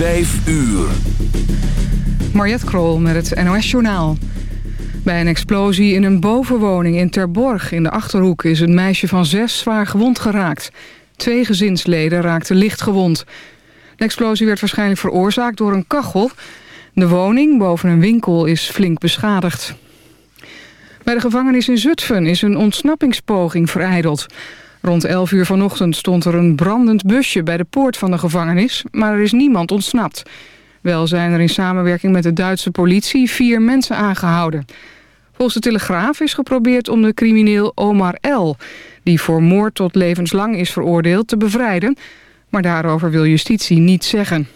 Vijf uur. Mariette Krol met het NOS Journaal. Bij een explosie in een bovenwoning in Terborg in de Achterhoek... is een meisje van zes zwaar gewond geraakt. Twee gezinsleden raakten licht gewond. De explosie werd waarschijnlijk veroorzaakt door een kachel. De woning boven een winkel is flink beschadigd. Bij de gevangenis in Zutphen is een ontsnappingspoging vereideld. Rond 11 uur vanochtend stond er een brandend busje bij de poort van de gevangenis... maar er is niemand ontsnapt. Wel zijn er in samenwerking met de Duitse politie vier mensen aangehouden. Volgens de Telegraaf is geprobeerd om de crimineel Omar L... die voor moord tot levenslang is veroordeeld, te bevrijden... maar daarover wil justitie niets zeggen.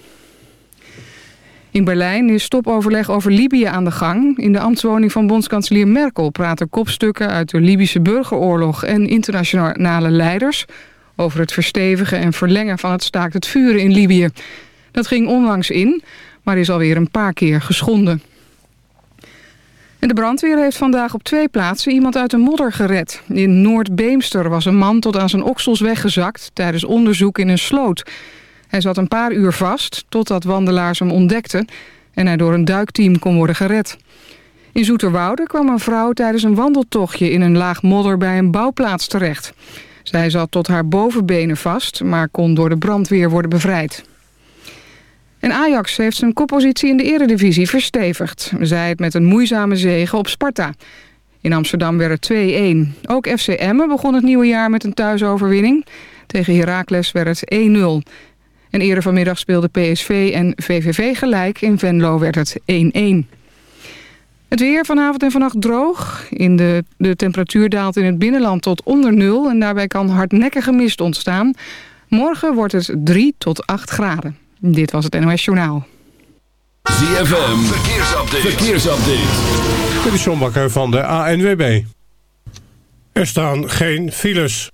In Berlijn is stopoverleg over Libië aan de gang. In de ambtswoning van bondskanselier Merkel praten kopstukken uit de Libische burgeroorlog en internationale leiders over het verstevigen en verlengen van het staakt het vuren in Libië. Dat ging onlangs in, maar is alweer een paar keer geschonden. En de brandweer heeft vandaag op twee plaatsen iemand uit de modder gered. In Noord-Beemster was een man tot aan zijn oksels weggezakt tijdens onderzoek in een sloot. Hij zat een paar uur vast totdat wandelaars hem ontdekten... en hij door een duikteam kon worden gered. In Zoeterwoude kwam een vrouw tijdens een wandeltochtje... in een laag modder bij een bouwplaats terecht. Zij zat tot haar bovenbenen vast... maar kon door de brandweer worden bevrijd. En Ajax heeft zijn koppositie in de eredivisie verstevigd. Zij het met een moeizame zege op Sparta. In Amsterdam werd het 2-1. Ook FC Emmen begon het nieuwe jaar met een thuisoverwinning. Tegen Heracles werd het 1-0. En eerder vanmiddag speelden PSV en VVV gelijk. In Venlo werd het 1-1. Het weer vanavond en vannacht droog. In de, de temperatuur daalt in het binnenland tot onder nul... en daarbij kan hardnekkige mist ontstaan. Morgen wordt het 3 tot 8 graden. Dit was het NOS Journaal. ZFM, verkeersupdate. verkeersupdate. Dit is John Bakker van de ANWB. Er staan geen files.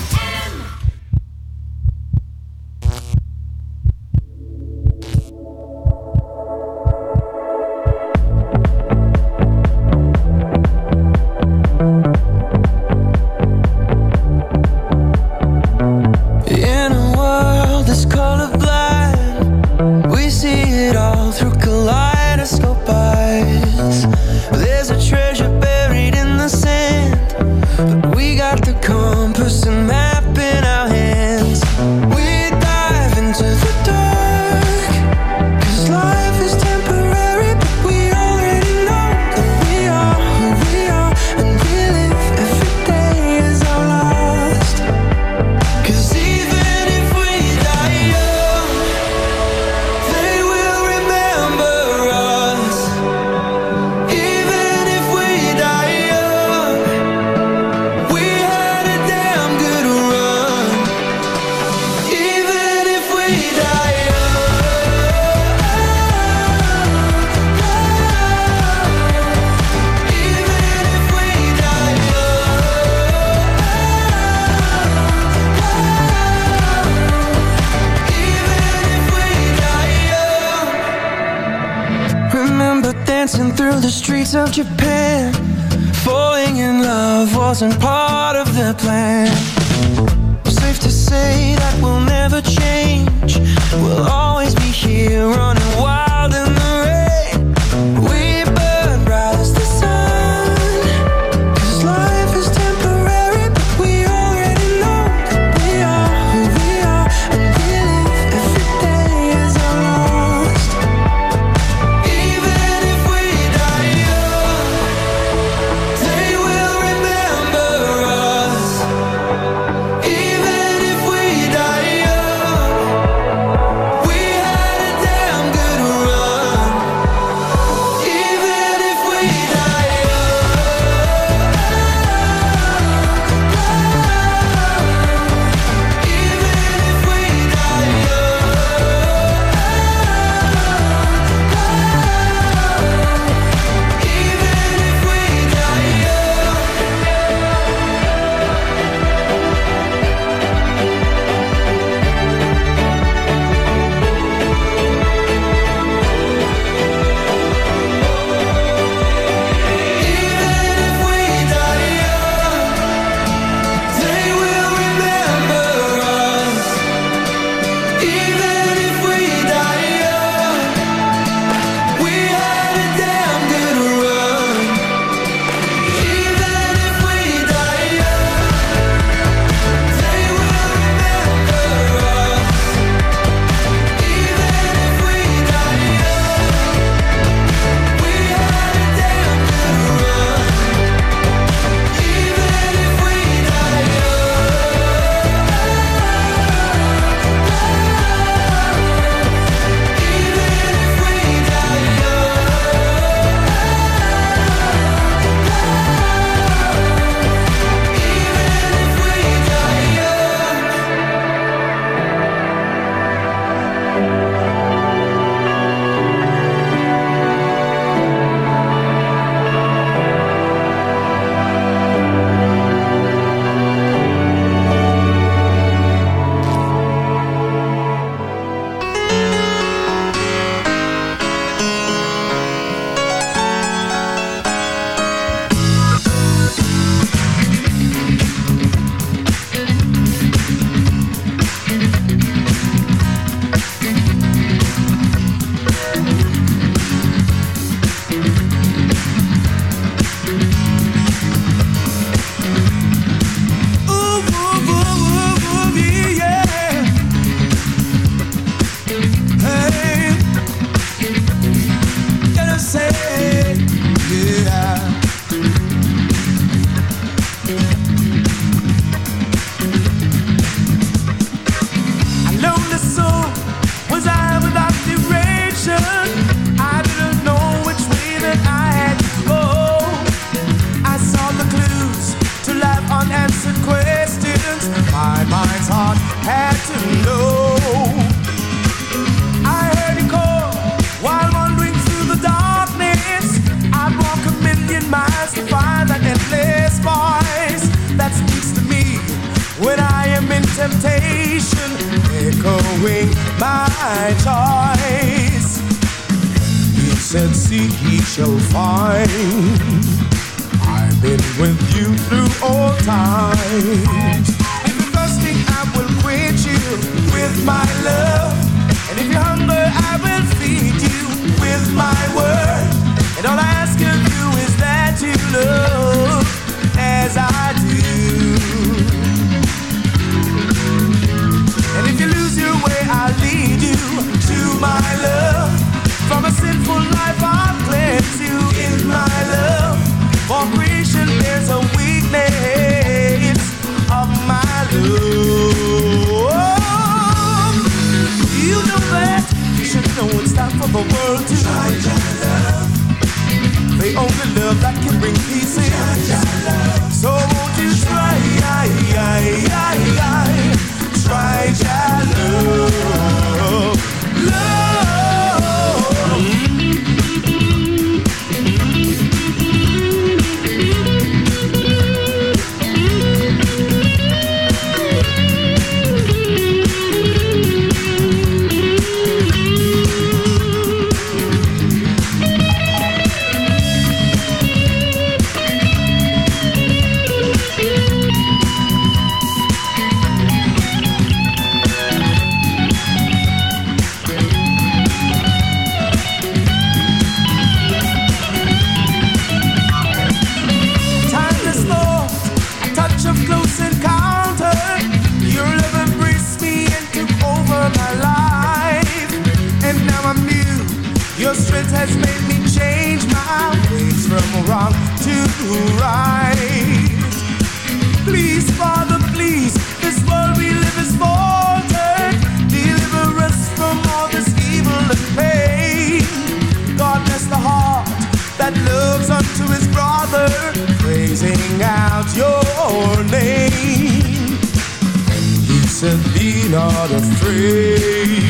not afraid.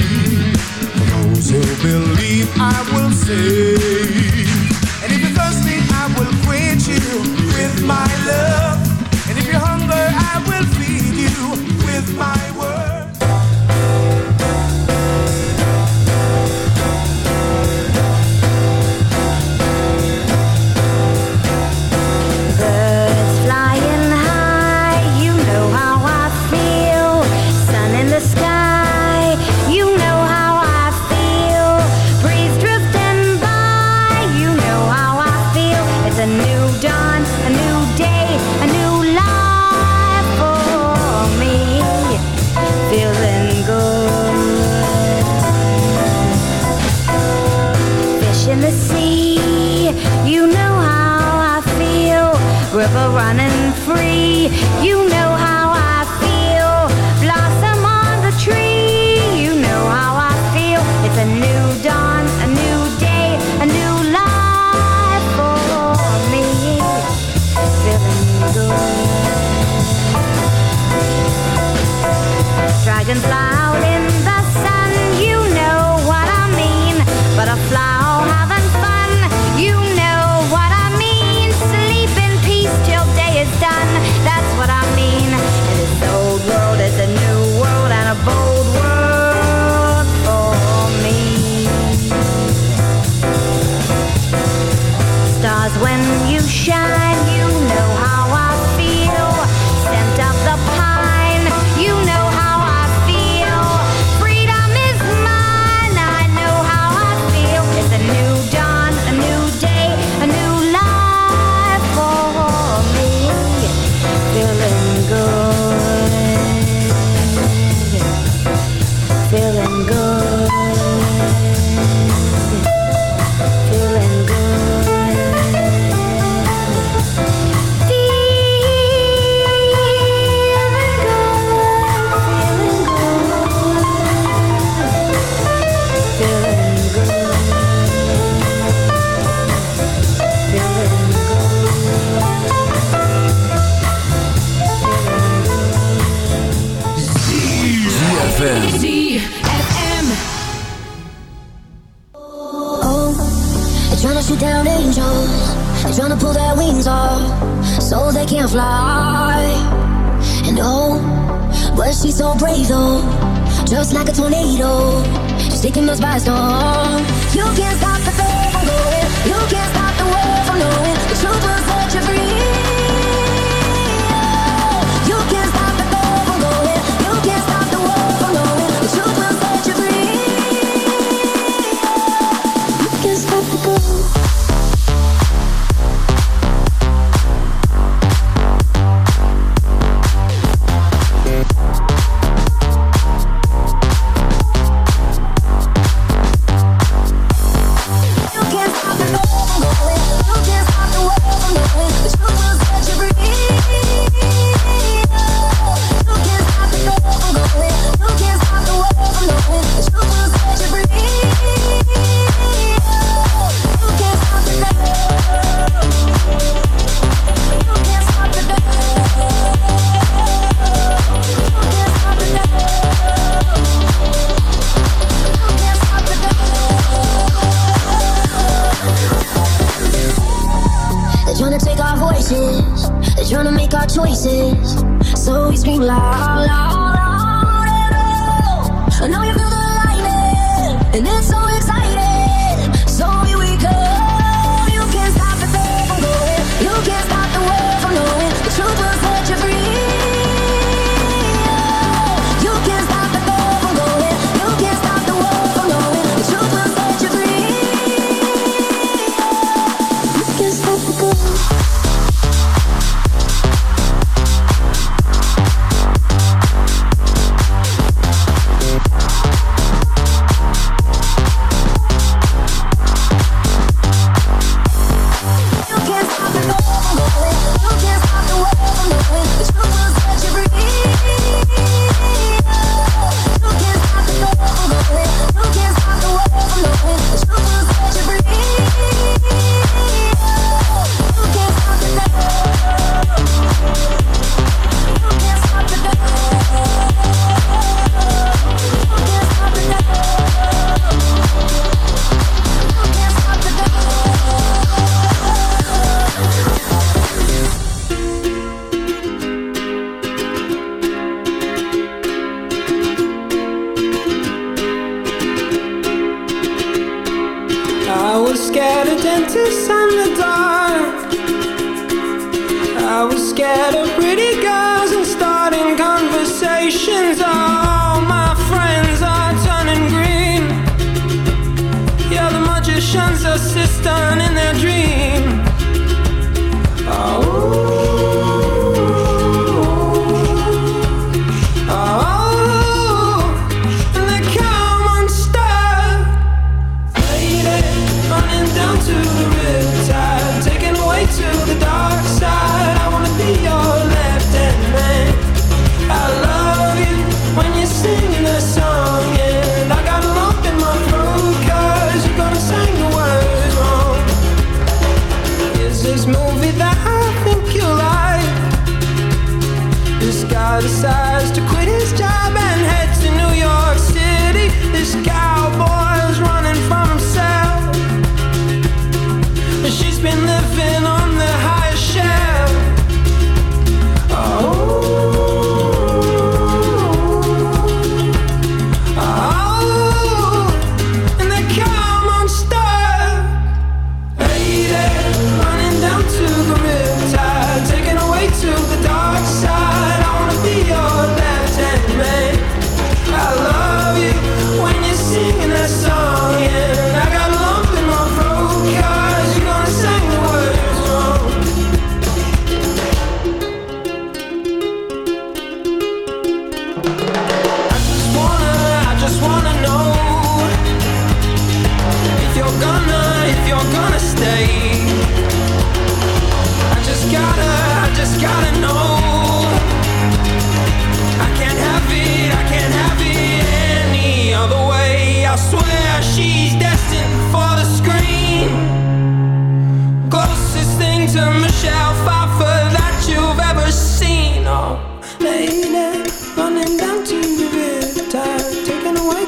For those who believe, I will save. And if you're thirsty, I will quench you with my love. And if you're hungry, I will feed you with my You know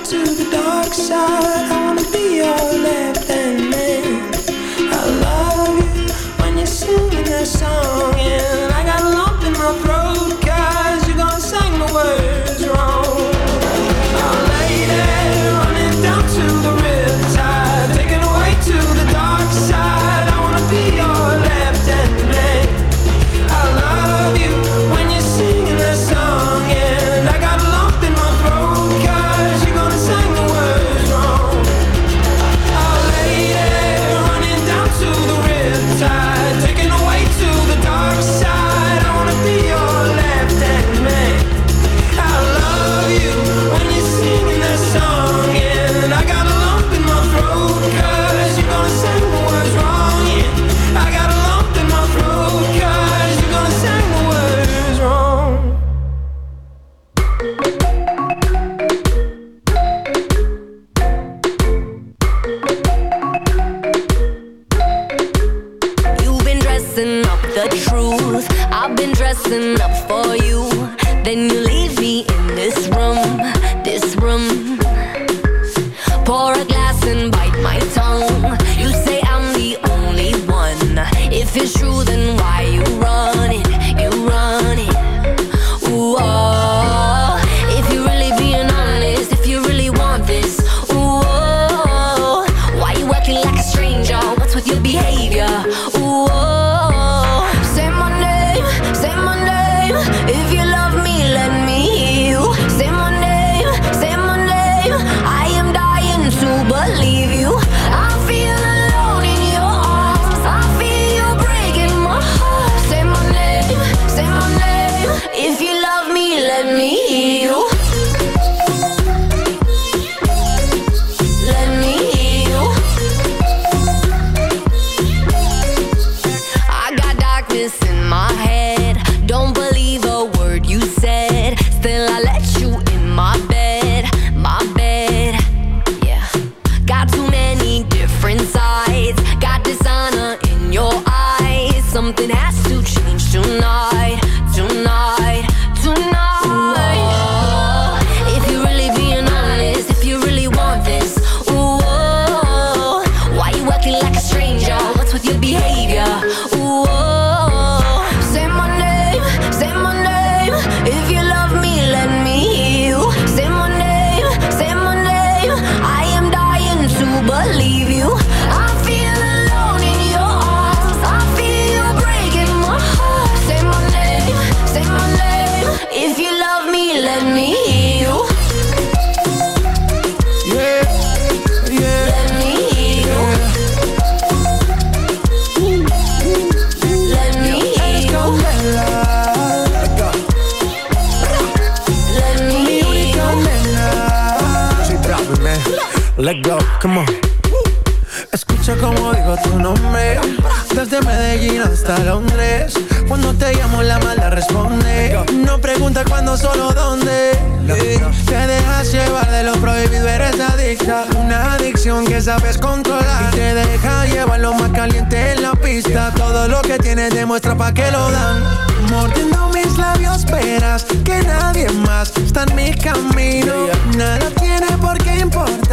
to the dark side. I wanna be your left hand.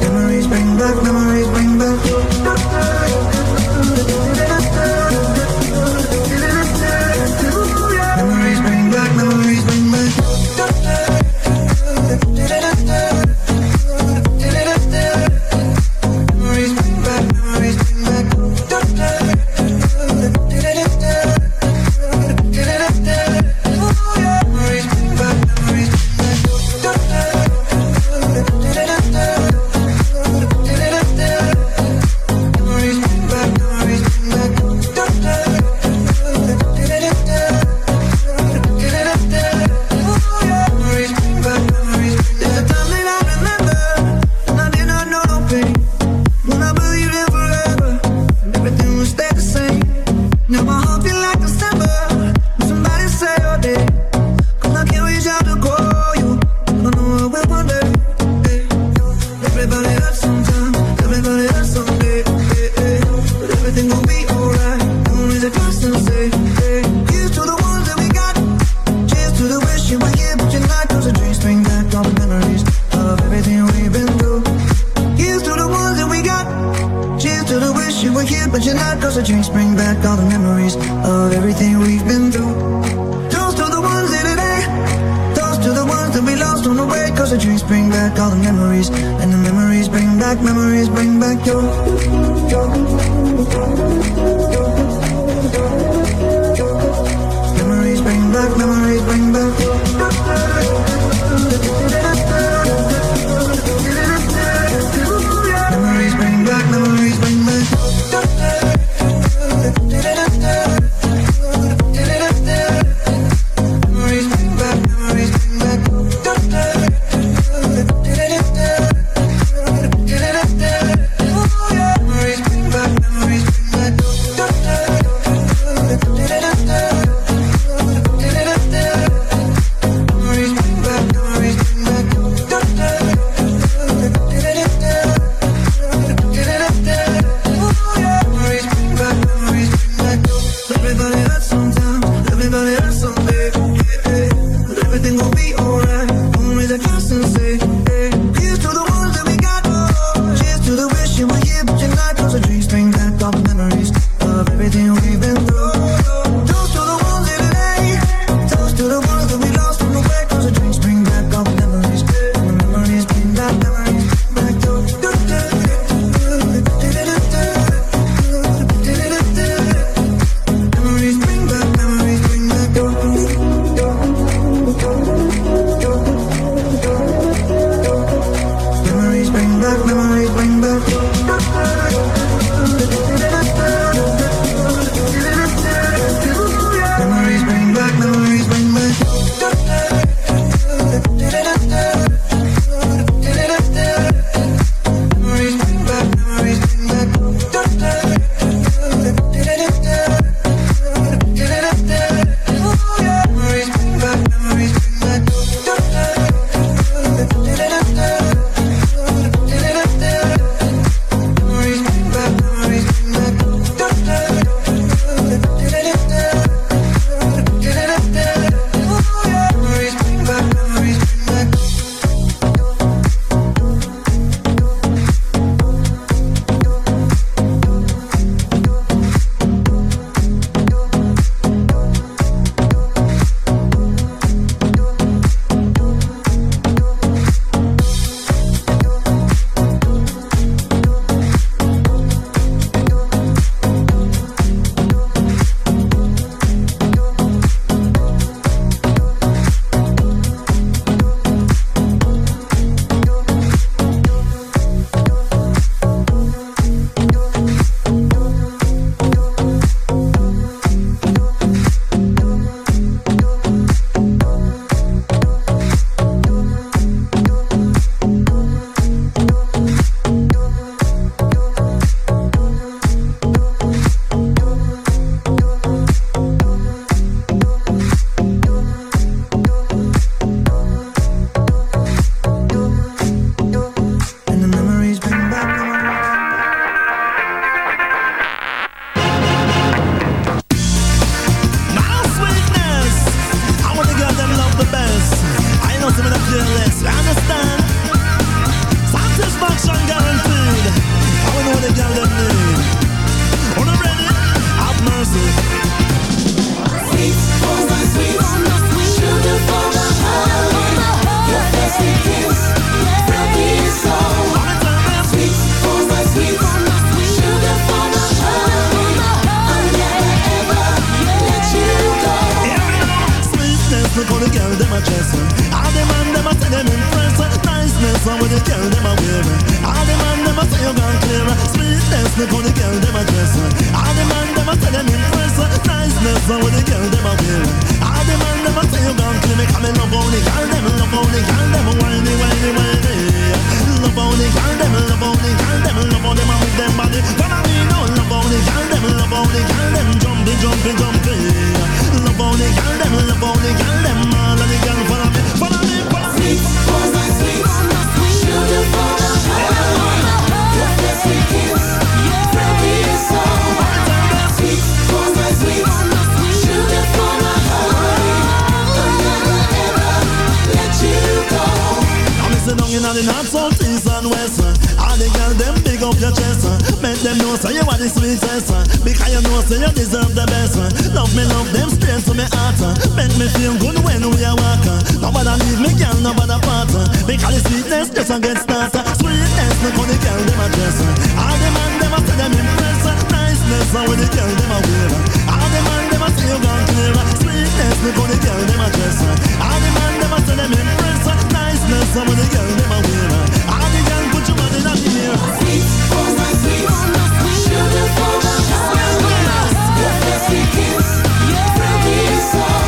Memories bring back, memories bring back. everything we've been through you deserve the best. Love me, love them straight to me heart. Make me feel good when we are walking. Nobody leave me, girl, nobody part. Because the sweetness just a get started. Sweetness, no funny girl, them a dress. All the man, them a say them impress. Niceness, no when the girl, them a wear. All the man, them a say you gone clear. Sweetness, no funny girl, them a dress. All the man, them a say them impress. Niceness, no when the girl, them a wear. song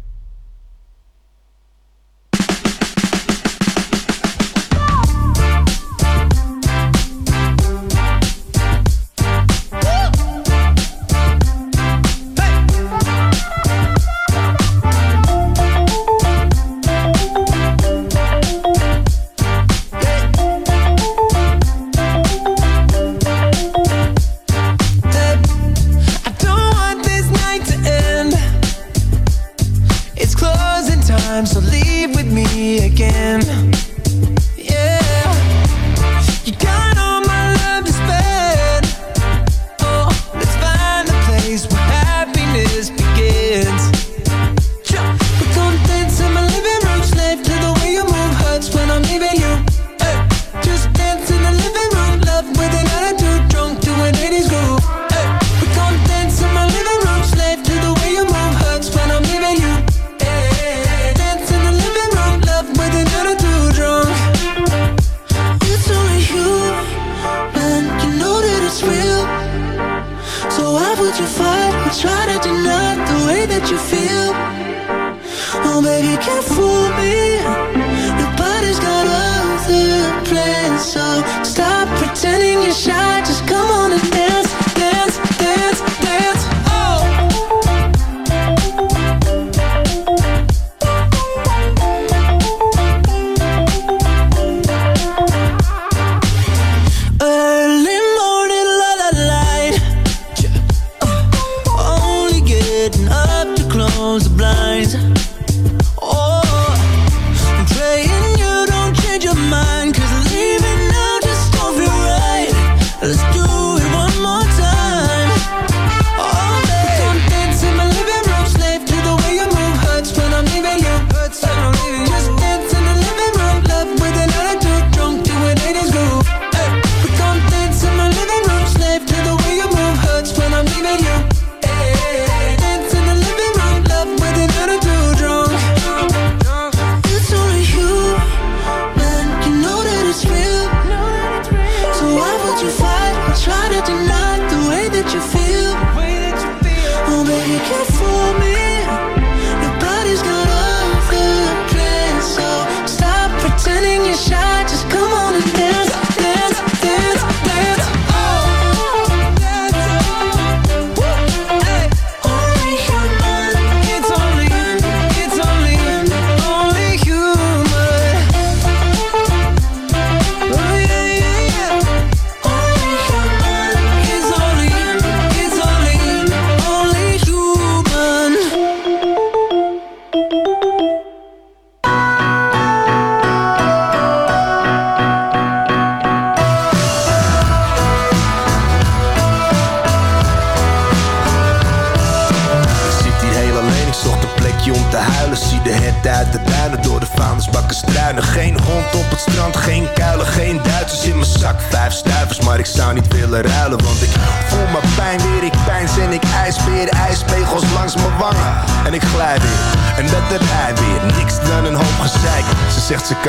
time, so leave with me again. Yeah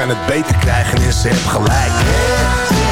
En het beter krijgen en ze gelijk.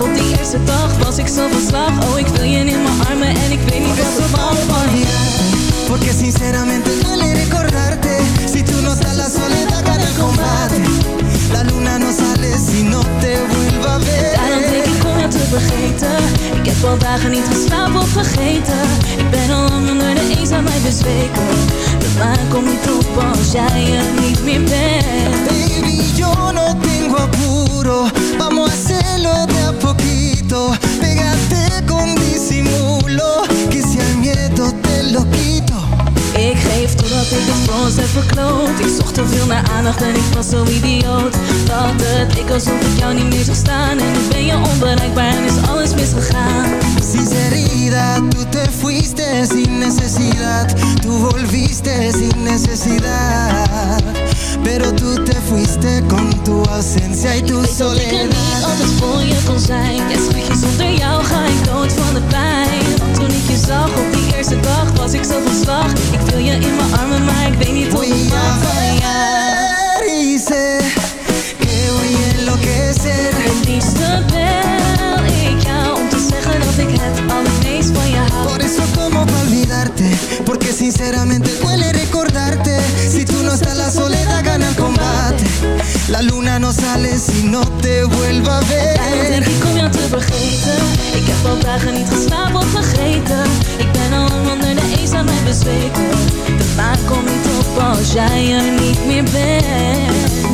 Op die eerste dag was ik zo van slag. Oh ik wil je in mijn armen en ik weet niet wat er van van je. Porque sinceramente duele recordarte. Si tú no estás la soledad gana el combate. La luna no sale si no te vuelva a ver. Daarom denk ik om jou te vergeten. Ik heb al dagen niet geslapen of vergeten. Ik ben al lang onder de eenzaamheid bezweken. De maan komt niet op als jij er niet meer bent. Baby, yo no tengo apuro Vamos a hacerlo de a poquito. Pégate con disimulo Que si al miedo te lo quito. Ik geef totdat ik het voor ons heb verkloot. Ik zocht te veel naar aandacht en ik was zo idioot. Dat het ik alsof ik jou niet meer zag staan. En nu ben je onbereikbaar en is alles misgegaan. Sinceridad, tú te fuiste sin necesidad. Tú volviste sin necesidad Pero tú te fuiste con tu ausencia y tu Ik weet dat ik er soledad. niet altijd voor je kon zijn. Ja schatje, zonder jou ga ik dood van de pijn. Want toen ik je zag op die eerste dag was ik zo van slag. Ik wil je in mijn armen, maar ik weet niet hoe ik mag van jou sé que voy a enloquecer. Liefste dat ik het allermeest van je hou Por eso como pa' olvidarte Porque sinceramente duele recordarte. Si tú no estás la soledad gana el combate. La luna no sale si no te vuelva a Daarom denk ver ik om jou te vergeten. Ik heb al dagen niet geslapen of vergeten. Ik ben al lang onder de eenzaamheid bezweken. De maan komt niet op als jij er niet meer bent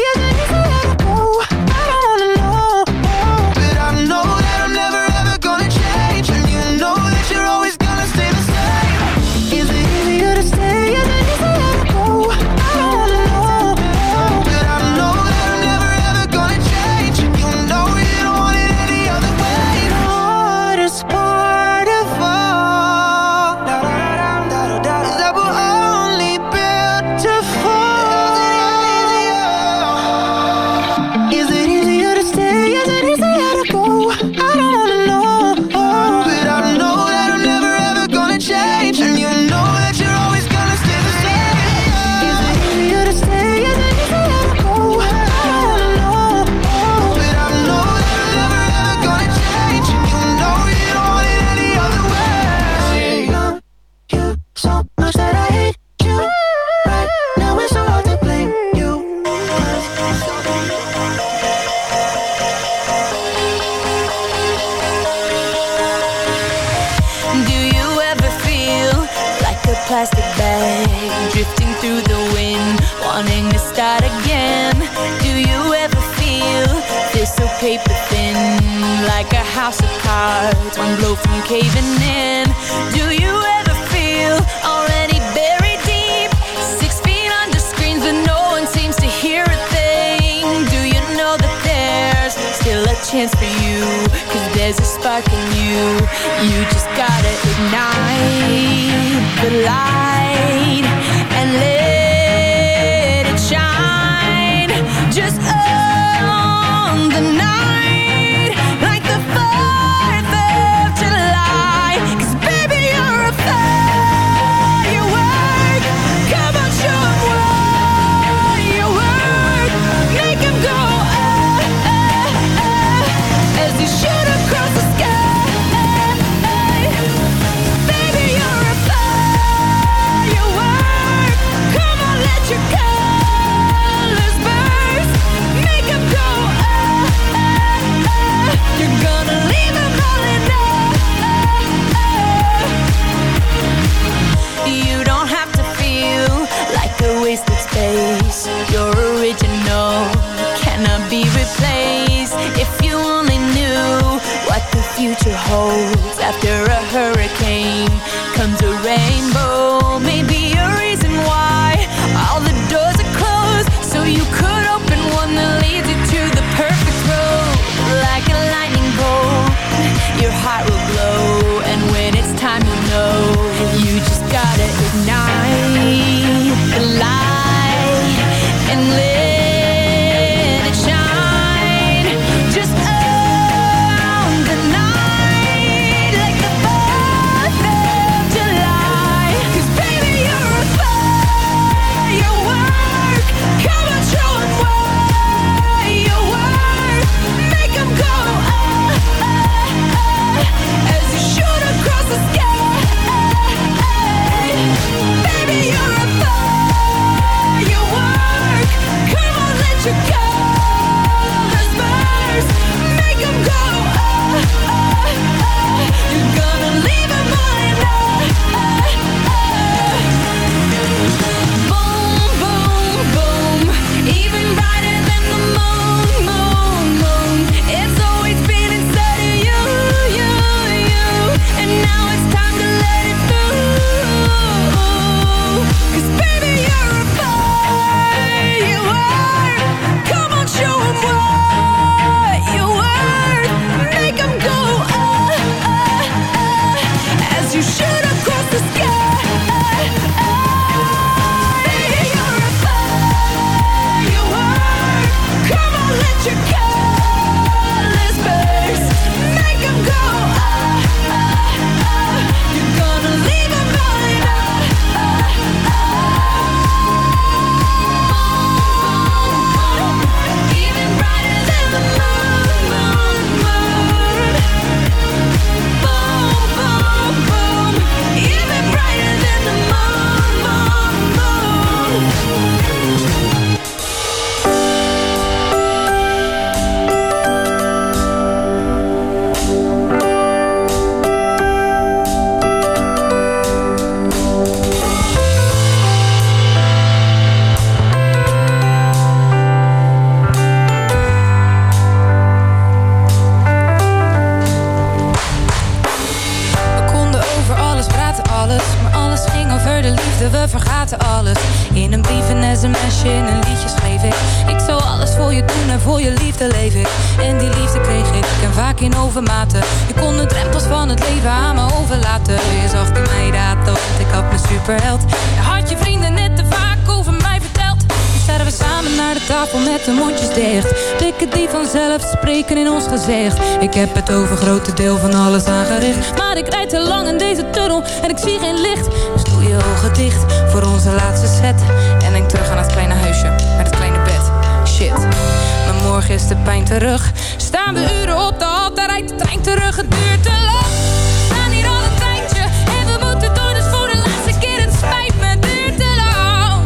Terug. Staan we uren op de hal, daar rijdt de trein terug. Het duurt te lang. We staan hier al een tijdje en we moeten door, dus voor de laatste keer. Het spijt me, het duurt te lang.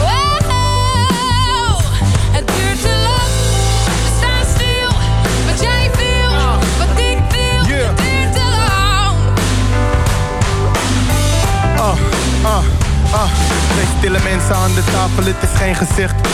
Wow, het duurt te lang. We staan stil, wat jij wil, wat ik wil. Het duurt te lang. Ah, ah, ah. Twee stille mensen aan de tafel, het is geen gezicht.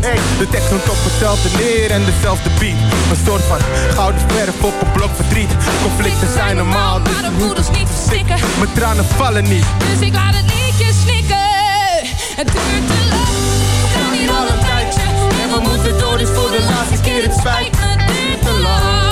Hey, de tekst komt op hetzelfde neer en dezelfde beat. Een soort van gouden verf op een blok verdriet. Conflicten zijn normaal, dus maar de voeders niet verstikken. mijn tranen vallen niet. Dus ik laat het liedje snikken. Het duurt te lang. We gaan hier al een tijdje. En we moeten door, dus voor de laatste keer. Het spijt me, duurt te lang.